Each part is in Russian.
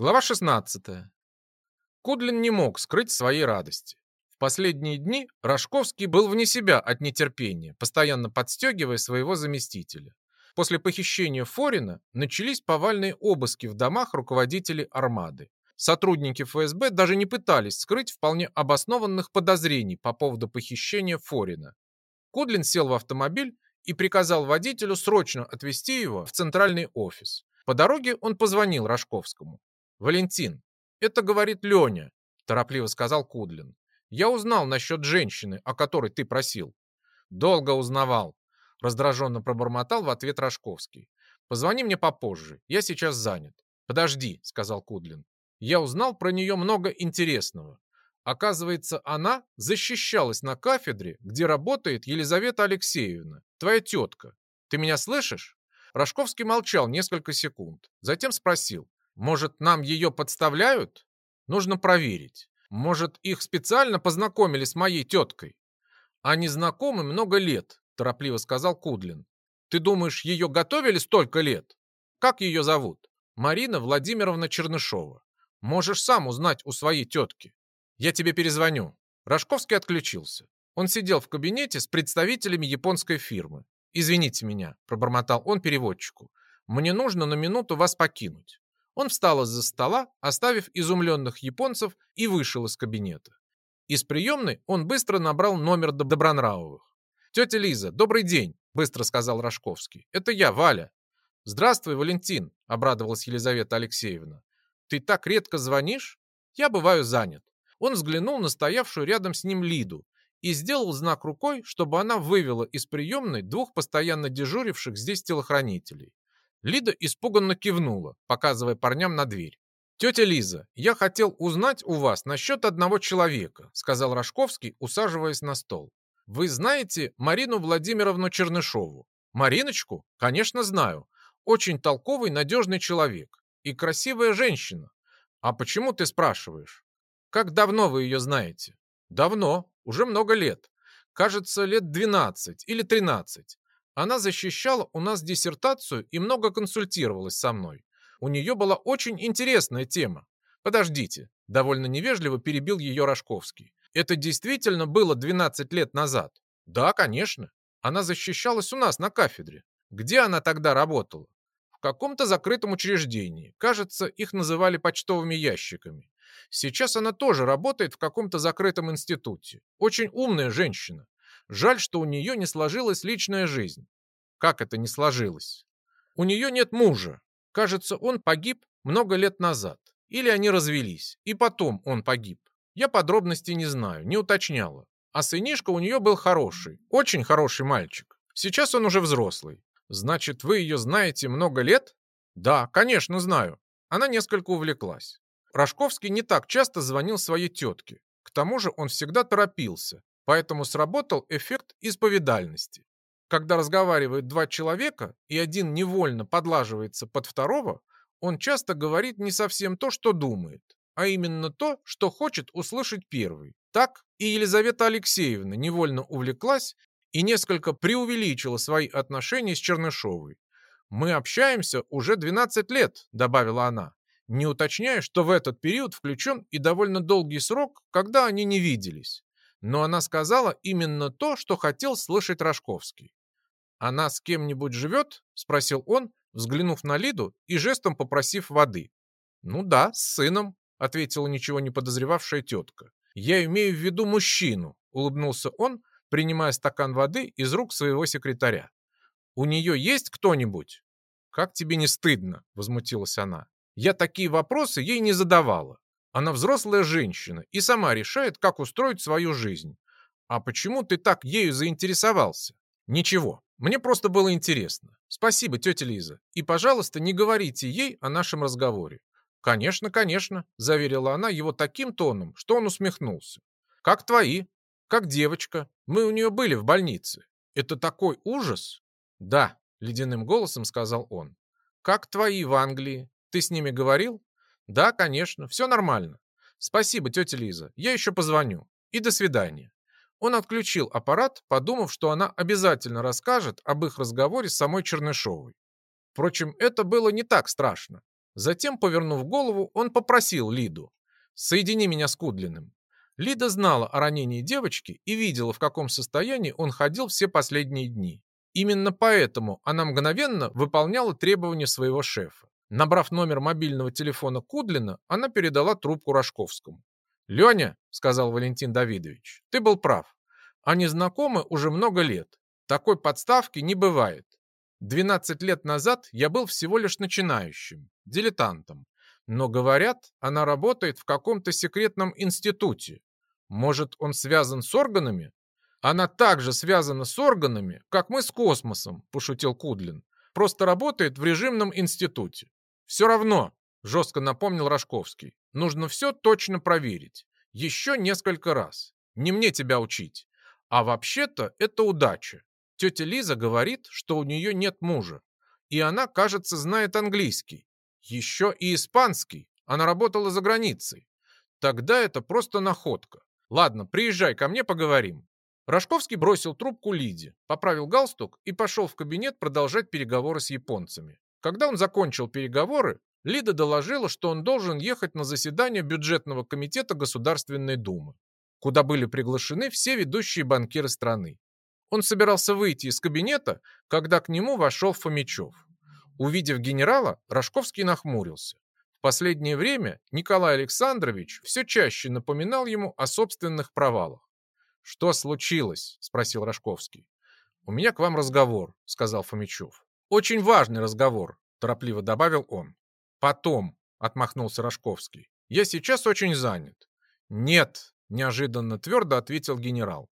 Глава 16. Кудлин не мог скрыть своей радости. В последние дни Рожковский был вне себя от нетерпения, постоянно подстегивая своего заместителя. После похищения Форина начались повальные обыски в домах руководителей армады. Сотрудники ФСБ даже не пытались скрыть вполне обоснованных подозрений по поводу похищения Форина. Кудлин сел в автомобиль и приказал водителю срочно отвезти его в центральный офис. По дороге он позвонил Рожковскому. «Валентин, это говорит Леня», – торопливо сказал Кудлин. «Я узнал насчет женщины, о которой ты просил». «Долго узнавал», – раздраженно пробормотал в ответ Рожковский. «Позвони мне попозже, я сейчас занят». «Подожди», – сказал Кудлин. «Я узнал про нее много интересного. Оказывается, она защищалась на кафедре, где работает Елизавета Алексеевна, твоя тетка. Ты меня слышишь?» Рожковский молчал несколько секунд, затем спросил. Может, нам ее подставляют? Нужно проверить. Может, их специально познакомили с моей теткой? Они знакомы много лет, торопливо сказал Кудлин. Ты думаешь, ее готовили столько лет? Как ее зовут? Марина Владимировна Чернышова. Можешь сам узнать у своей тетки. Я тебе перезвоню. Рожковский отключился. Он сидел в кабинете с представителями японской фирмы. «Извините меня», – пробормотал он переводчику. «Мне нужно на минуту вас покинуть». Он встал из-за стола, оставив изумленных японцев, и вышел из кабинета. Из приемной он быстро набрал номер Добронравовых. «Тетя Лиза, добрый день», — быстро сказал Рожковский. «Это я, Валя». «Здравствуй, Валентин», — обрадовалась Елизавета Алексеевна. «Ты так редко звонишь?» «Я бываю занят». Он взглянул на стоявшую рядом с ним Лиду и сделал знак рукой, чтобы она вывела из приемной двух постоянно дежуривших здесь телохранителей. Лида испуганно кивнула, показывая парням на дверь. «Тетя Лиза, я хотел узнать у вас насчет одного человека», сказал Рожковский, усаживаясь на стол. «Вы знаете Марину Владимировну Чернышову?» «Мариночку? Конечно, знаю. Очень толковый, надежный человек. И красивая женщина. А почему ты спрашиваешь? Как давно вы ее знаете?» «Давно. Уже много лет. Кажется, лет 12 или 13. Она защищала у нас диссертацию и много консультировалась со мной. У нее была очень интересная тема. Подождите, довольно невежливо перебил ее Рожковский. Это действительно было 12 лет назад? Да, конечно. Она защищалась у нас на кафедре. Где она тогда работала? В каком-то закрытом учреждении. Кажется, их называли почтовыми ящиками. Сейчас она тоже работает в каком-то закрытом институте. Очень умная женщина. Жаль, что у нее не сложилась личная жизнь. Как это не сложилось? У нее нет мужа. Кажется, он погиб много лет назад. Или они развелись, и потом он погиб. Я подробностей не знаю, не уточняла. А сынишка у нее был хороший, очень хороший мальчик. Сейчас он уже взрослый. Значит, вы ее знаете много лет? Да, конечно, знаю. Она несколько увлеклась. Рожковский не так часто звонил своей тетке. К тому же он всегда торопился, Поэтому сработал эффект исповедальности. Когда разговаривают два человека, и один невольно подлаживается под второго, он часто говорит не совсем то, что думает, а именно то, что хочет услышать первый. Так и Елизавета Алексеевна невольно увлеклась и несколько преувеличила свои отношения с Чернышовой. «Мы общаемся уже 12 лет», — добавила она, не уточняя, что в этот период включен и довольно долгий срок, когда они не виделись но она сказала именно то, что хотел слышать Рожковский. «Она с кем-нибудь живет?» – спросил он, взглянув на Лиду и жестом попросив воды. «Ну да, с сыном», – ответила ничего не подозревавшая тетка. «Я имею в виду мужчину», – улыбнулся он, принимая стакан воды из рук своего секретаря. «У нее есть кто-нибудь?» «Как тебе не стыдно?» – возмутилась она. «Я такие вопросы ей не задавала. Она взрослая женщина и сама решает, как устроить свою жизнь. А почему ты так ею заинтересовался? Ничего, мне просто было интересно. Спасибо, тетя Лиза. И, пожалуйста, не говорите ей о нашем разговоре. Конечно, конечно, заверила она его таким тоном, что он усмехнулся. Как твои? Как девочка. Мы у нее были в больнице. Это такой ужас? Да, ледяным голосом сказал он. Как твои в Англии? Ты с ними говорил? Да, конечно, все нормально. Спасибо, тетя Лиза, я еще позвоню. И до свидания. Он отключил аппарат, подумав, что она обязательно расскажет об их разговоре с самой Чернышовой. Впрочем, это было не так страшно. Затем, повернув голову, он попросил Лиду. «Соедини меня с Кудлиным». Лида знала о ранении девочки и видела, в каком состоянии он ходил все последние дни. Именно поэтому она мгновенно выполняла требования своего шефа. Набрав номер мобильного телефона Кудлина, она передала трубку Рожковскому. «Леня», — сказал Валентин Давидович, — «ты был прав. Они знакомы уже много лет. Такой подставки не бывает. 12 лет назад я был всего лишь начинающим, дилетантом. Но, говорят, она работает в каком-то секретном институте. Может, он связан с органами? Она также связана с органами, как мы с космосом, пошутил Кудлин. Просто работает в режимном институте. Все равно, жестко напомнил Рожковский, нужно все точно проверить. Еще несколько раз. Не мне тебя учить. А вообще-то это удача. Тетя Лиза говорит, что у нее нет мужа. И она, кажется, знает английский. Еще и испанский. Она работала за границей. Тогда это просто находка. Ладно, приезжай ко мне, поговорим. Рожковский бросил трубку Лиде, поправил галстук и пошел в кабинет продолжать переговоры с японцами. Когда он закончил переговоры, Лида доложила, что он должен ехать на заседание бюджетного комитета Государственной Думы, куда были приглашены все ведущие банкиры страны. Он собирался выйти из кабинета, когда к нему вошел Фомичев. Увидев генерала, Рожковский нахмурился. В последнее время Николай Александрович все чаще напоминал ему о собственных провалах. «Что случилось?» – спросил Рожковский. «У меня к вам разговор», – сказал Фомичев. «Очень важный разговор», – торопливо добавил он. «Потом», – отмахнулся Рожковский. «Я сейчас очень занят». «Нет», – неожиданно твердо ответил генерал.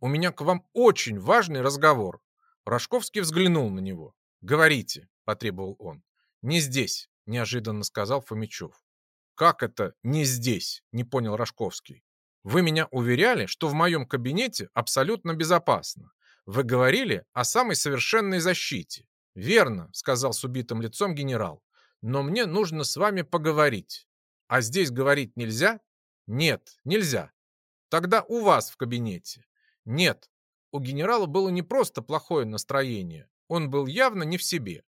«У меня к вам очень важный разговор». Рожковский взглянул на него. «Говорите», – потребовал он. «Не здесь», неожиданно сказал Фомичев. «Как это не здесь?» – не понял Рожковский. «Вы меня уверяли, что в моем кабинете абсолютно безопасно. Вы говорили о самой совершенной защите». «Верно», – сказал с убитым лицом генерал. «Но мне нужно с вами поговорить. А здесь говорить нельзя?» «Нет, нельзя». «Тогда у вас в кабинете?» «Нет». У генерала было не просто плохое настроение. Он был явно не в себе.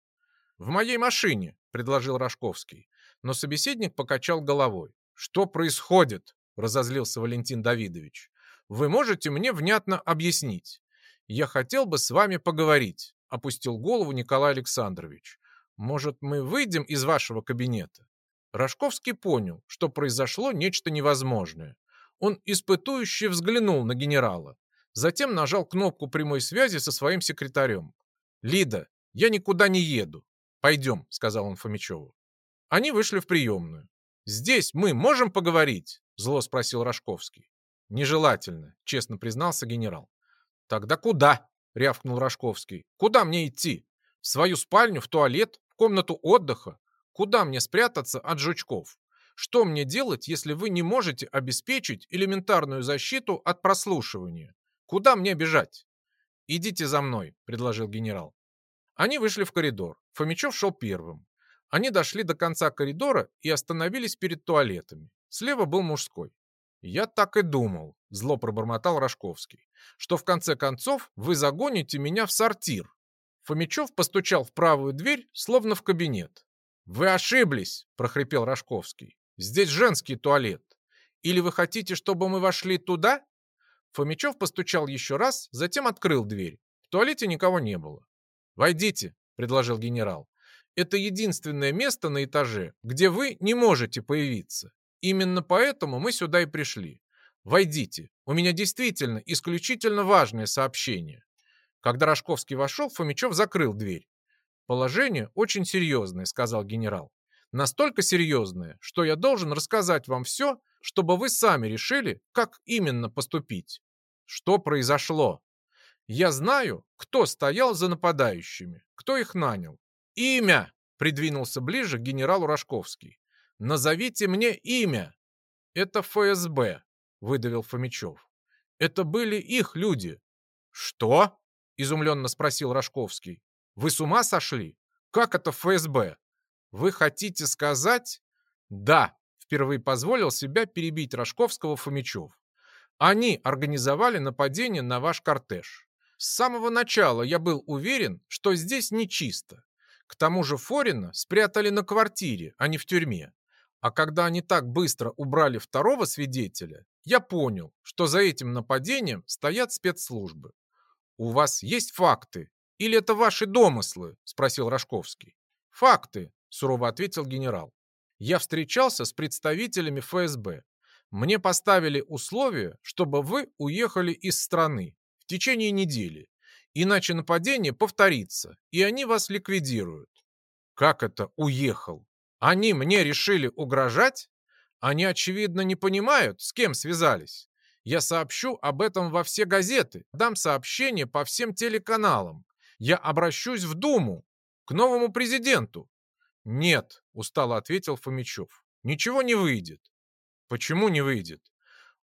«В моей машине», — предложил Рожковский. Но собеседник покачал головой. «Что происходит?» — разозлился Валентин Давидович. «Вы можете мне внятно объяснить? Я хотел бы с вами поговорить», — опустил голову Николай Александрович. «Может, мы выйдем из вашего кабинета?» Рожковский понял, что произошло нечто невозможное. Он испытующе взглянул на генерала. Затем нажал кнопку прямой связи со своим секретарем. «Лида, я никуда не еду. «Пойдем», — сказал он Фомичеву. Они вышли в приемную. «Здесь мы можем поговорить?» — зло спросил Рожковский. «Нежелательно», — честно признался генерал. «Тогда куда?» — рявкнул Рожковский. «Куда мне идти? В свою спальню, в туалет, в комнату отдыха? Куда мне спрятаться от жучков? Что мне делать, если вы не можете обеспечить элементарную защиту от прослушивания? Куда мне бежать?» «Идите за мной», — предложил генерал. Они вышли в коридор. Фомичев шел первым. Они дошли до конца коридора и остановились перед туалетами. Слева был мужской. «Я так и думал», — зло пробормотал Рожковский, «что в конце концов вы загоните меня в сортир». Фомичев постучал в правую дверь, словно в кабинет. «Вы ошиблись», — прохрипел Рожковский. «Здесь женский туалет. Или вы хотите, чтобы мы вошли туда?» Фомичев постучал еще раз, затем открыл дверь. В туалете никого не было. «Войдите», — предложил генерал. «Это единственное место на этаже, где вы не можете появиться. Именно поэтому мы сюда и пришли. Войдите. У меня действительно исключительно важное сообщение». Когда Рожковский вошел, Фомичев закрыл дверь. «Положение очень серьезное», — сказал генерал. «Настолько серьезное, что я должен рассказать вам все, чтобы вы сами решили, как именно поступить». «Что произошло?» Я знаю, кто стоял за нападающими, кто их нанял. Имя! Придвинулся ближе к генералу Рожковский. Назовите мне имя. Это ФСБ, выдавил Фомичев. Это были их люди. Что? Изумленно спросил Рожковский. Вы с ума сошли? Как это ФСБ? Вы хотите сказать? Да, впервые позволил себя перебить Рожковского Фомичев. Они организовали нападение на ваш кортеж. С самого начала я был уверен, что здесь нечисто. К тому же Форина спрятали на квартире, а не в тюрьме. А когда они так быстро убрали второго свидетеля, я понял, что за этим нападением стоят спецслужбы. «У вас есть факты? Или это ваши домыслы?» – спросил Рожковский. «Факты», – сурово ответил генерал. «Я встречался с представителями ФСБ. Мне поставили условие, чтобы вы уехали из страны в течение недели. Иначе нападение повторится, и они вас ликвидируют». «Как это уехал?» Они мне решили угрожать? Они, очевидно, не понимают, с кем связались. Я сообщу об этом во все газеты, дам сообщение по всем телеканалам. Я обращусь в Думу, к новому президенту. Нет, устало ответил Фомичев. Ничего не выйдет. Почему не выйдет?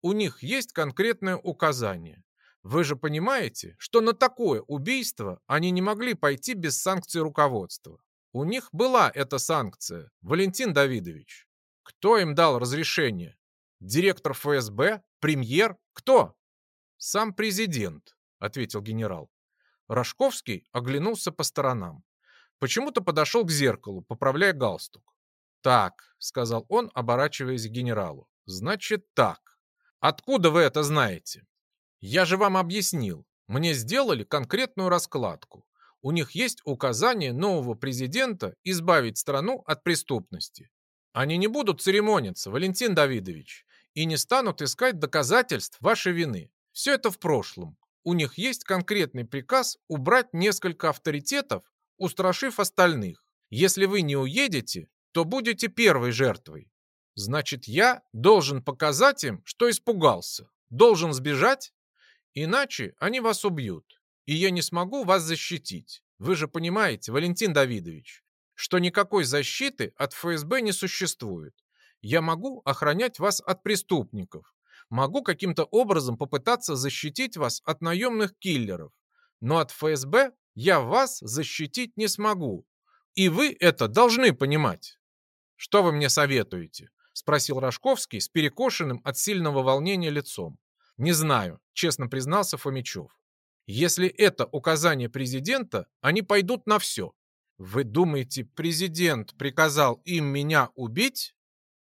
У них есть конкретное указание. Вы же понимаете, что на такое убийство они не могли пойти без санкций руководства. У них была эта санкция, Валентин Давидович. Кто им дал разрешение? Директор ФСБ? Премьер? Кто? Сам президент, ответил генерал. Рожковский оглянулся по сторонам. Почему-то подошел к зеркалу, поправляя галстук. «Так», — сказал он, оборачиваясь к генералу. «Значит так. Откуда вы это знаете?» «Я же вам объяснил. Мне сделали конкретную раскладку у них есть указание нового президента избавить страну от преступности. Они не будут церемониться, Валентин Давидович, и не станут искать доказательств вашей вины. Все это в прошлом. У них есть конкретный приказ убрать несколько авторитетов, устрашив остальных. Если вы не уедете, то будете первой жертвой. Значит, я должен показать им, что испугался. Должен сбежать? Иначе они вас убьют и я не смогу вас защитить. Вы же понимаете, Валентин Давидович, что никакой защиты от ФСБ не существует. Я могу охранять вас от преступников, могу каким-то образом попытаться защитить вас от наемных киллеров, но от ФСБ я вас защитить не смогу. И вы это должны понимать. Что вы мне советуете? Спросил Рожковский с перекошенным от сильного волнения лицом. Не знаю, честно признался Фомичев. Если это указание президента, они пойдут на все. Вы думаете, президент приказал им меня убить?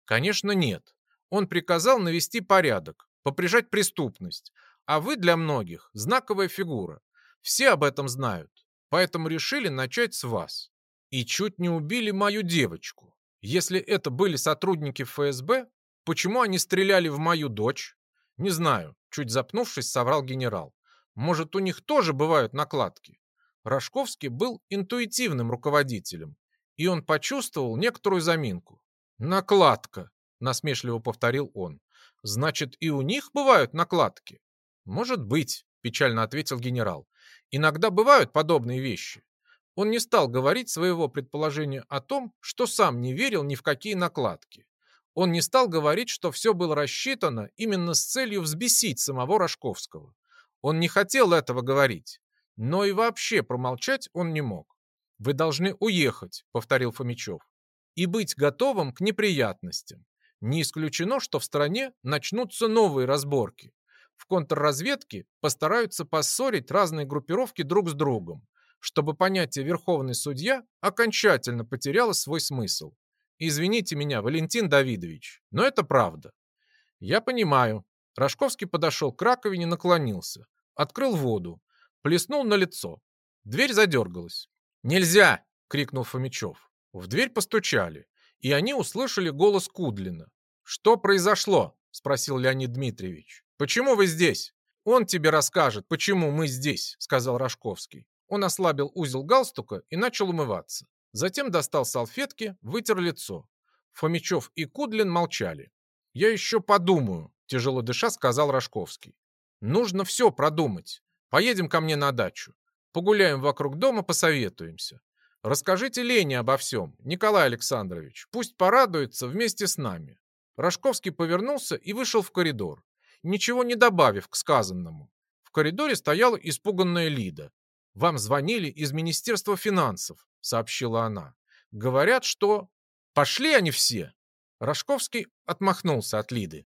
Конечно, нет. Он приказал навести порядок, поприжать преступность. А вы для многих знаковая фигура. Все об этом знают. Поэтому решили начать с вас. И чуть не убили мою девочку. Если это были сотрудники ФСБ, почему они стреляли в мою дочь? Не знаю, чуть запнувшись, соврал генерал. Может, у них тоже бывают накладки? Рожковский был интуитивным руководителем, и он почувствовал некоторую заминку. «Накладка», — насмешливо повторил он. «Значит, и у них бывают накладки?» «Может быть», — печально ответил генерал. «Иногда бывают подобные вещи». Он не стал говорить своего предположения о том, что сам не верил ни в какие накладки. Он не стал говорить, что все было рассчитано именно с целью взбесить самого Рожковского. Он не хотел этого говорить, но и вообще промолчать он не мог. «Вы должны уехать», — повторил Фомичев, «и быть готовым к неприятностям. Не исключено, что в стране начнутся новые разборки. В контрразведке постараются поссорить разные группировки друг с другом, чтобы понятие «верховный судья» окончательно потеряло свой смысл. Извините меня, Валентин Давидович, но это правда. Я понимаю. Рожковский подошел к раковине, наклонился открыл воду, плеснул на лицо. Дверь задергалась. «Нельзя!» — крикнул Фомичев. В дверь постучали, и они услышали голос Кудлина. «Что произошло?» — спросил Леонид Дмитриевич. «Почему вы здесь?» «Он тебе расскажет, почему мы здесь», — сказал Рожковский. Он ослабил узел галстука и начал умываться. Затем достал салфетки, вытер лицо. Фомичев и Кудлин молчали. «Я еще подумаю», — тяжело дыша сказал Рожковский. Нужно все продумать. Поедем ко мне на дачу. Погуляем вокруг дома, посоветуемся. Расскажите Лене обо всем, Николай Александрович. Пусть порадуется вместе с нами». Рожковский повернулся и вышел в коридор, ничего не добавив к сказанному. В коридоре стояла испуганная Лида. «Вам звонили из Министерства финансов», — сообщила она. «Говорят, что...» «Пошли они все!» Рожковский отмахнулся от Лиды.